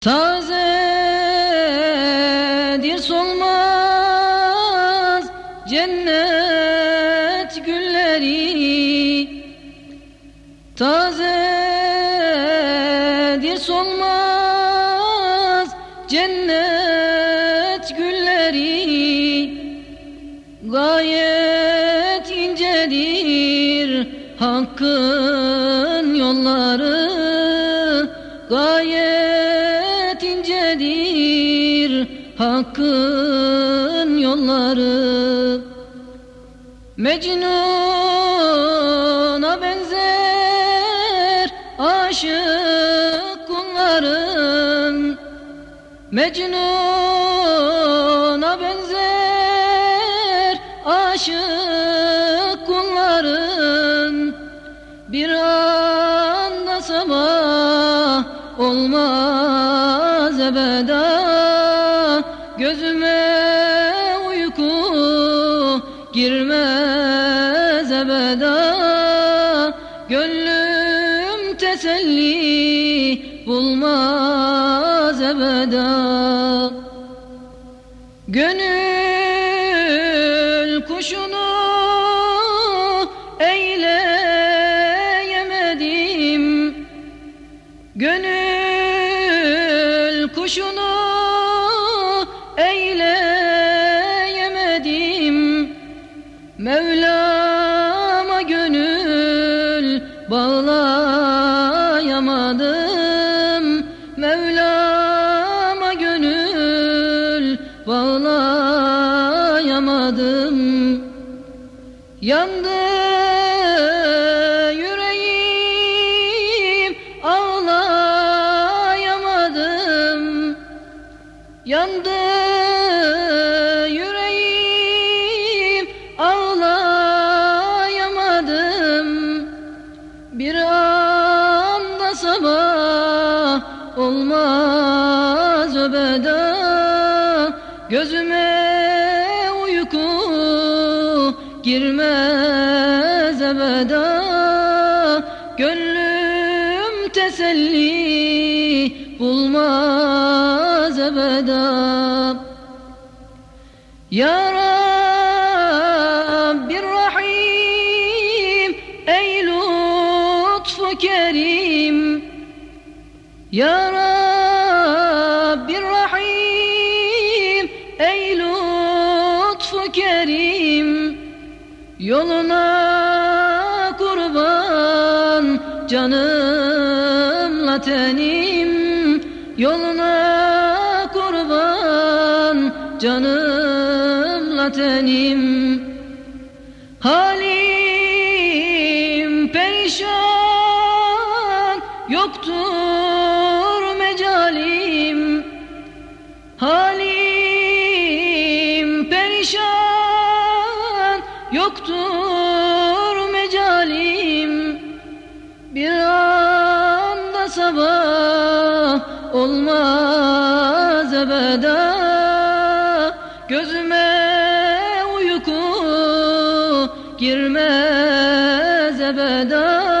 Tazedir solmaz cennet gülleri. Tazedir solmaz cennet gülleri. Gayet incedir hakkın yolları. Gayet incedir hakkın yolları. Mecnun'a benzer aşık kulların. Mecnun'a benzer aşık kulların. Bir anda sabah olmaz ebeda Gözüme uyku girmez ebeda. Gönlüm teselli bulmaz ebeda. Gönül kuşunu eyleyemedim Gönül kuşunu eyleyemedim. Mevlam'a gönül bağlayamadım. Mevlam'a gönül bağlayamadım. Yandı Yandı yüreğim ağlayamadım. Bir anda sabah olmaz öbeda. Gözüme uyku girmez ebeda. Gönlüm teselli bulmaz ebeda Ya Rabbi Rahim ey lütfu kerim. Ya Rabbi Rahim ey lütfu kerim. Yoluna kurban canımla tenim. Yoluna kurban canımla tenim. Halim perişan yoktur mecalim. Halim perişan yoktur mecalim. Bir anda sabah olmaz ebeda Gözüme uyku girmez Gönlüm